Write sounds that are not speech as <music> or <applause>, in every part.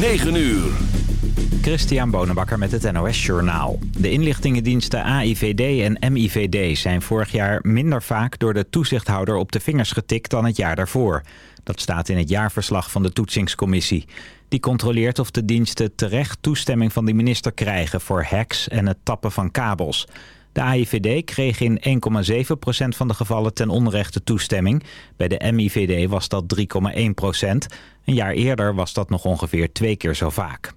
9 uur. Christian Bonenbakker met het NOS Journaal. De inlichtingendiensten AIVD en MIVD zijn vorig jaar minder vaak door de toezichthouder op de vingers getikt dan het jaar daarvoor. Dat staat in het jaarverslag van de toetsingscommissie. Die controleert of de diensten terecht toestemming van de minister krijgen voor hacks en het tappen van kabels. De AIVD kreeg in 1,7% van de gevallen ten onrechte toestemming. Bij de MIVD was dat 3,1%. Een jaar eerder was dat nog ongeveer twee keer zo vaak.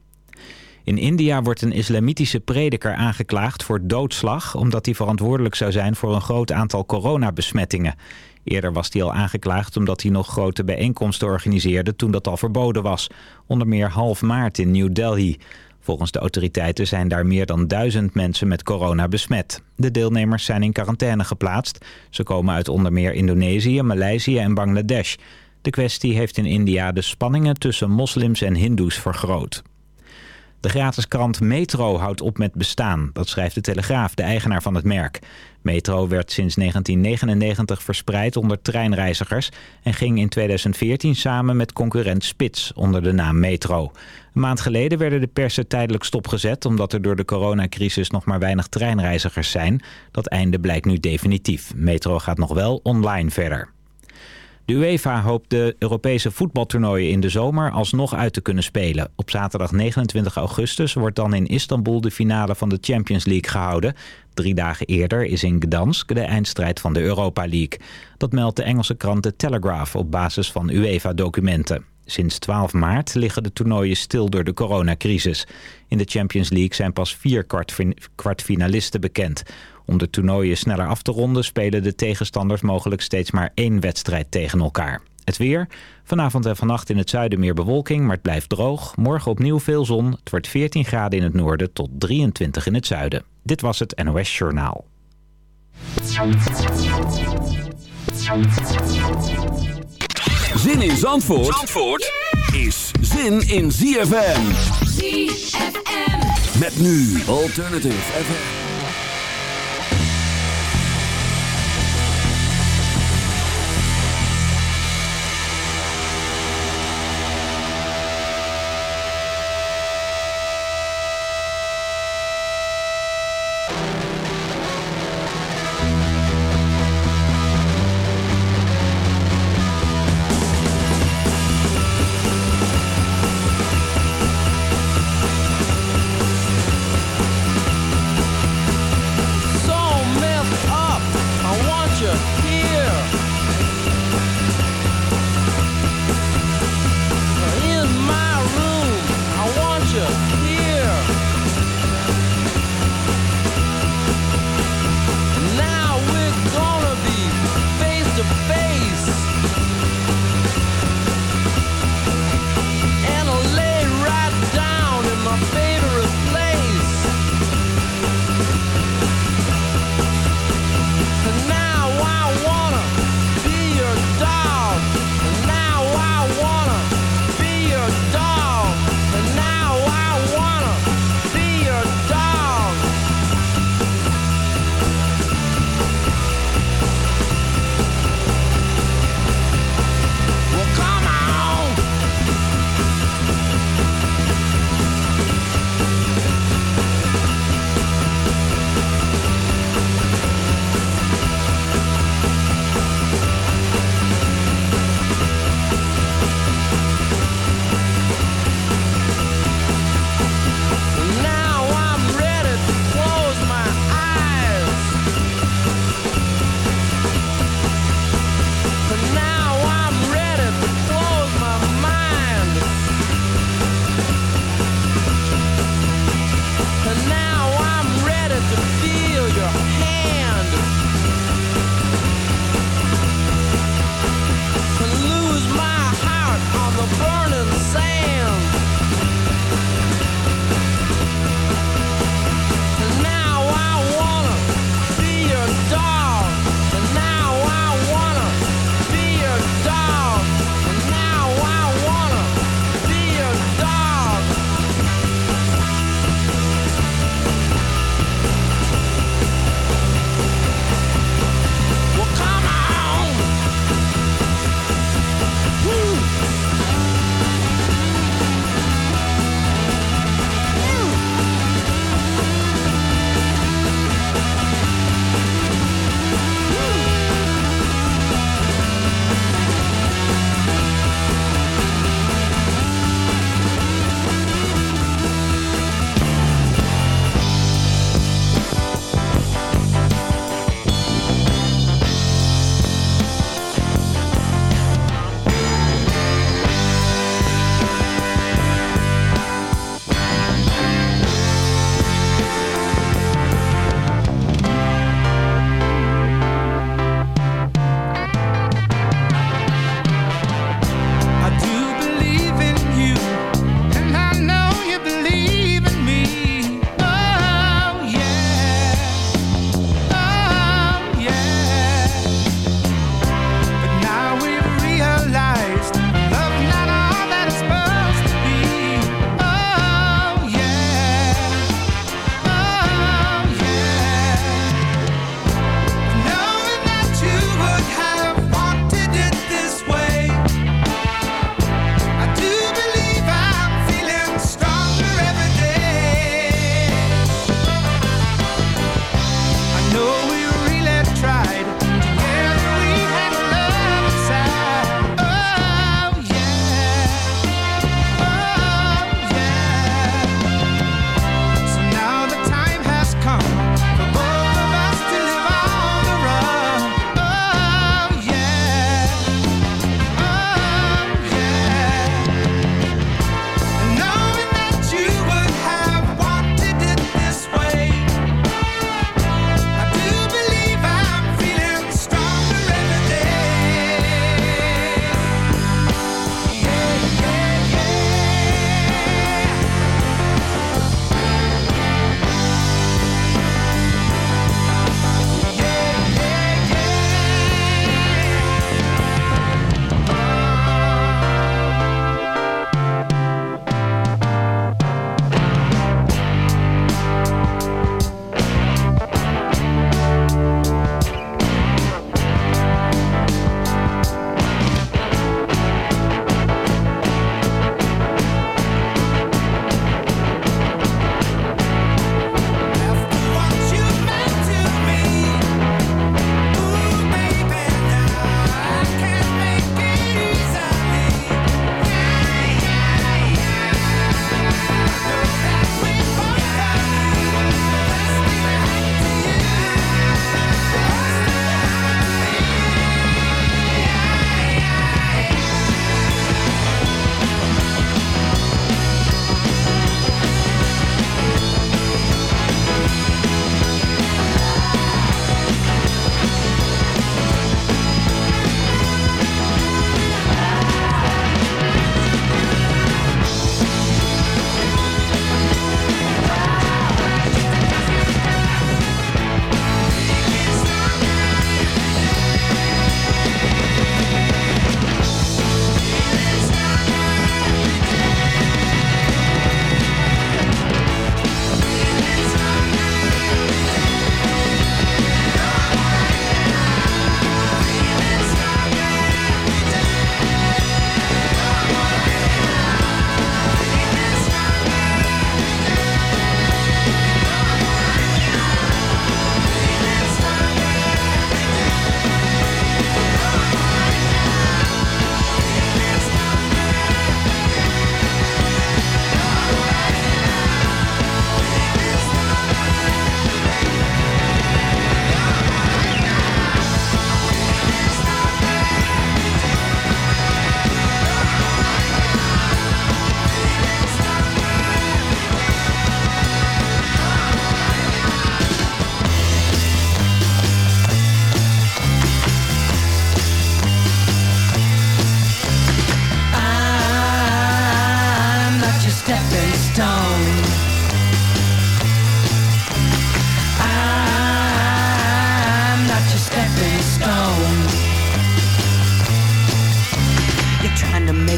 In India wordt een islamitische prediker aangeklaagd voor doodslag... omdat hij verantwoordelijk zou zijn voor een groot aantal coronabesmettingen. Eerder was hij al aangeklaagd omdat hij nog grote bijeenkomsten organiseerde... toen dat al verboden was. Onder meer half maart in New Delhi. Volgens de autoriteiten zijn daar meer dan duizend mensen met corona besmet. De deelnemers zijn in quarantaine geplaatst. Ze komen uit onder meer Indonesië, Maleisië en Bangladesh. De kwestie heeft in India de spanningen tussen moslims en hindoes vergroot. De gratis krant Metro houdt op met bestaan, dat schrijft de Telegraaf, de eigenaar van het merk. Metro werd sinds 1999 verspreid onder treinreizigers en ging in 2014 samen met concurrent Spits onder de naam Metro. Een maand geleden werden de persen tijdelijk stopgezet omdat er door de coronacrisis nog maar weinig treinreizigers zijn. Dat einde blijkt nu definitief. Metro gaat nog wel online verder. De UEFA hoopt de Europese voetbaltoernooien in de zomer alsnog uit te kunnen spelen. Op zaterdag 29 augustus wordt dan in Istanbul de finale van de Champions League gehouden. Drie dagen eerder is in Gdansk de eindstrijd van de Europa League. Dat meldt de Engelse krant The Telegraph op basis van UEFA-documenten. Sinds 12 maart liggen de toernooien stil door de coronacrisis. In de Champions League zijn pas vier kwartfinalisten bekend. Om de toernooien sneller af te ronden spelen de tegenstanders mogelijk steeds maar één wedstrijd tegen elkaar. Het weer. Vanavond en vannacht in het zuiden meer bewolking, maar het blijft droog. Morgen opnieuw veel zon. Het wordt 14 graden in het noorden tot 23 in het zuiden. Dit was het NOS Journaal. Zin in Zandvoort, Zandvoort is zin in ZFM. ZFM. Met nu Alternative FM.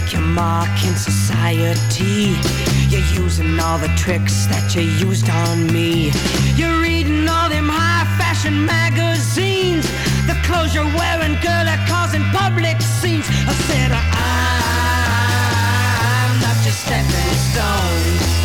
make your mark in society. You're using all the tricks that you used on me. You're reading all them high fashion magazines. The clothes you're wearing, girl, are causing public scenes. I said, I'm not just stepping stones.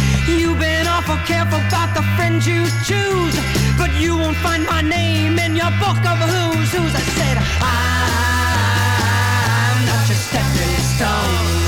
You've been awful careful about the friends you choose, but you won't find my name in your book of who's who's. I said I'm not your stepping stone.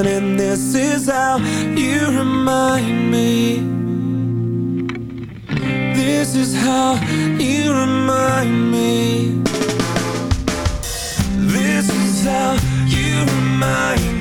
again And this is how you remind me This is how you remind me This is how you remind me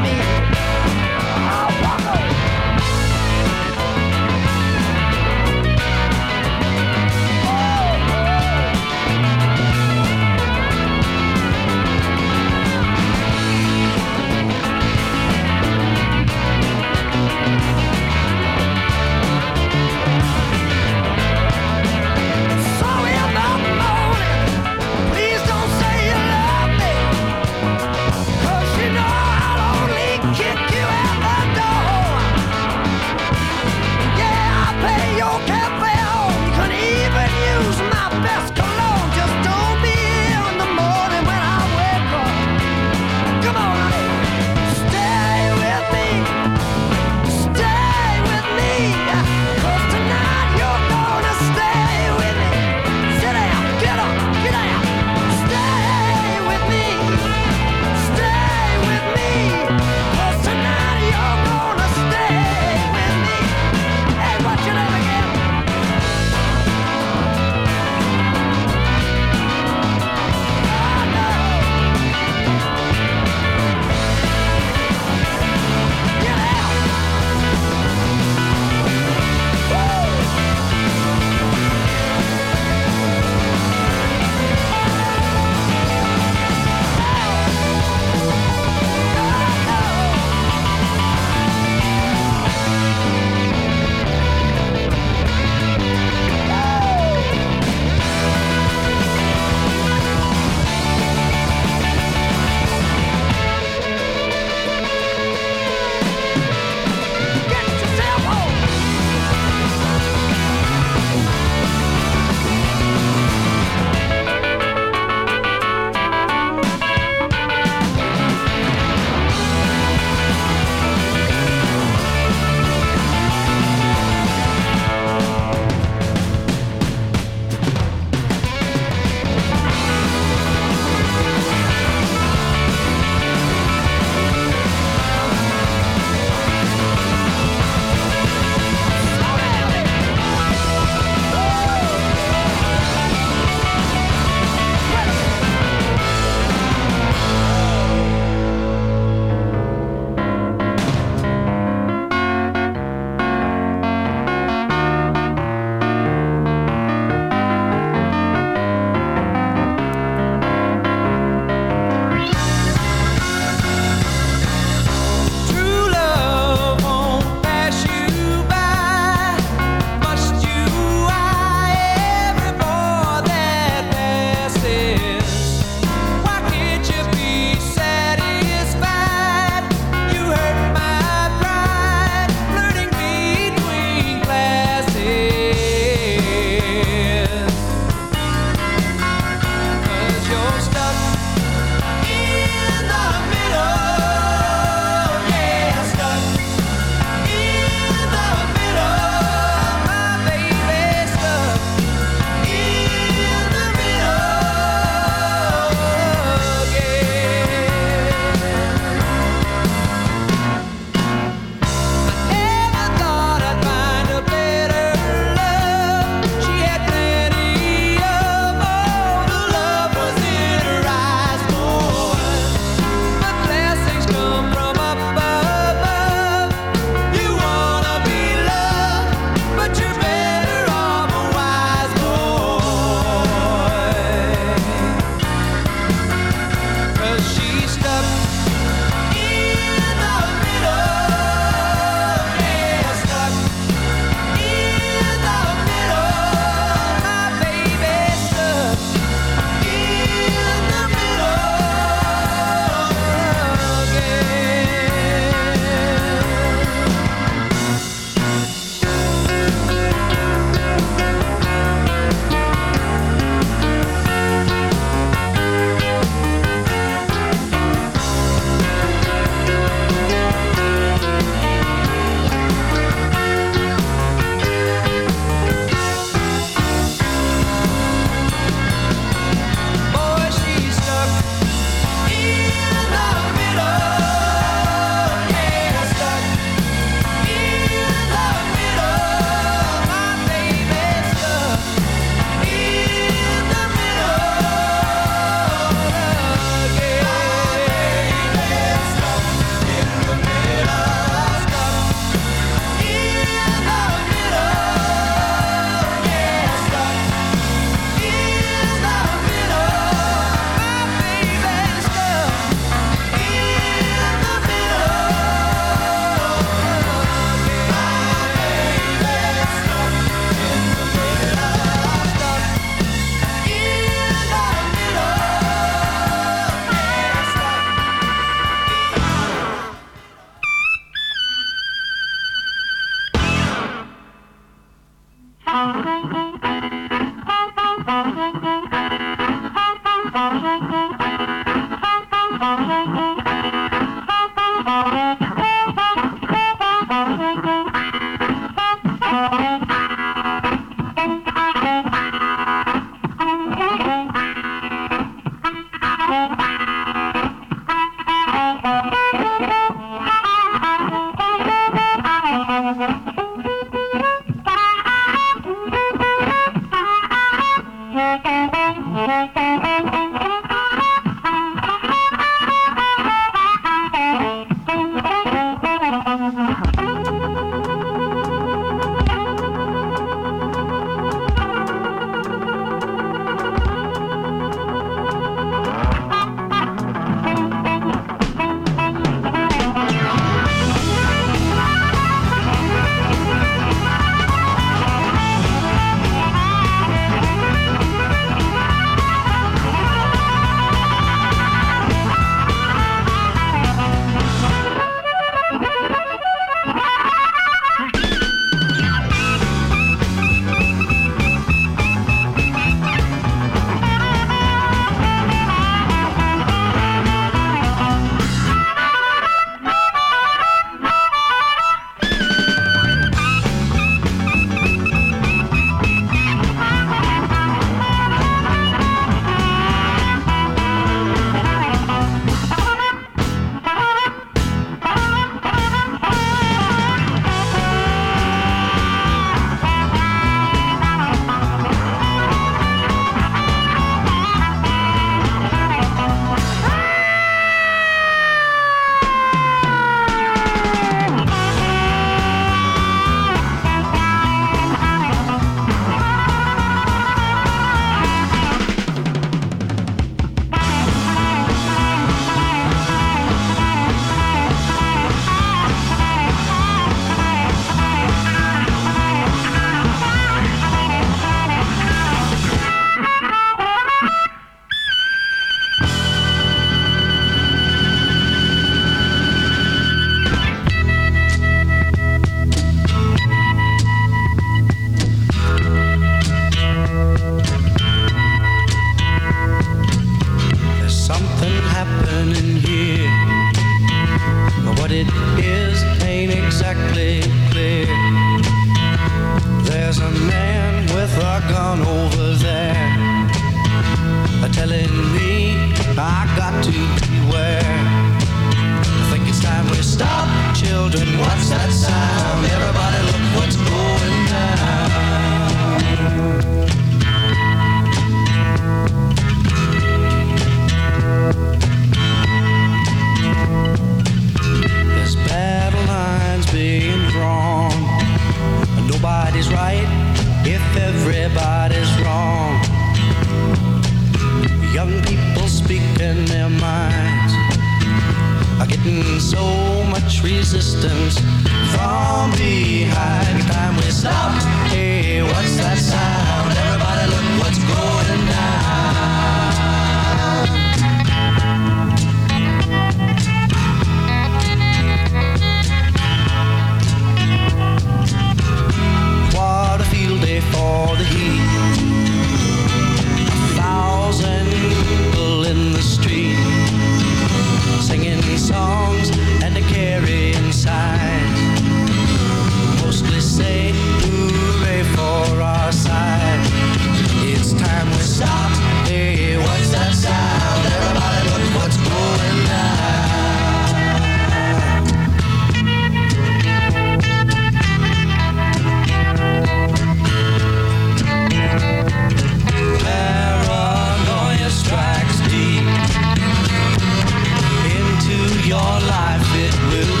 little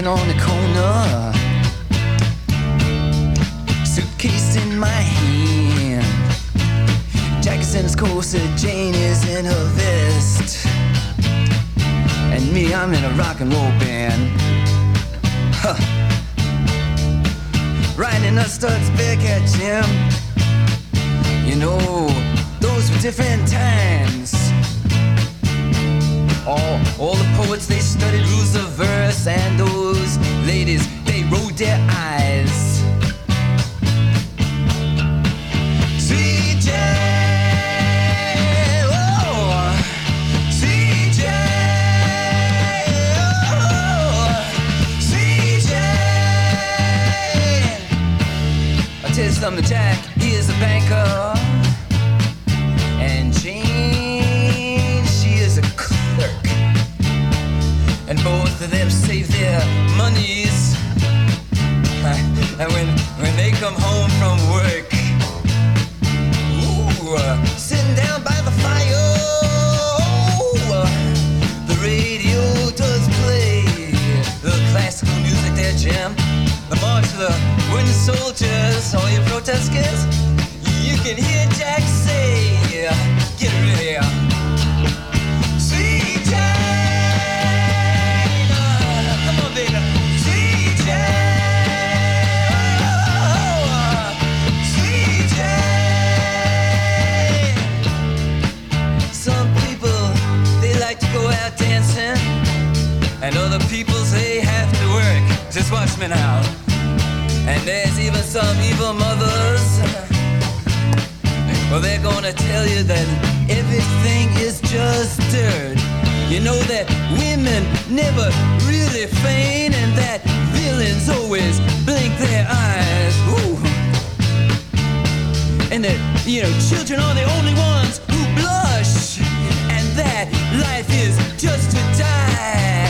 standing on the corner, suitcase in my hand. Jack's in his corset, Jane is in her vest, and me, I'm in a rock and roll band. Huh. Riding a Studs Bearcat Jim. You know, those were different times all. All the poets, they studied rules of verse, and those ladies, they rolled their eyes. CJ, oh, CJ, oh, CJ. I tell you something, Jack, he is a banker. So they will save their monies. <laughs> And when, when they come home from work, ooh, uh, sitting down by the fire, uh, the radio does play the classical music their jam, the march of the wooden soldiers, all protest protesters, you can hear Jack say, get rid of here. And other people say have to work, just watch me now. And there's even some evil mothers. Well, they're gonna tell you that everything is just dirt. You know that women never really faint, and that villains always blink their eyes. Ooh. And that, you know, children are the only ones who blush, and that life is just to die.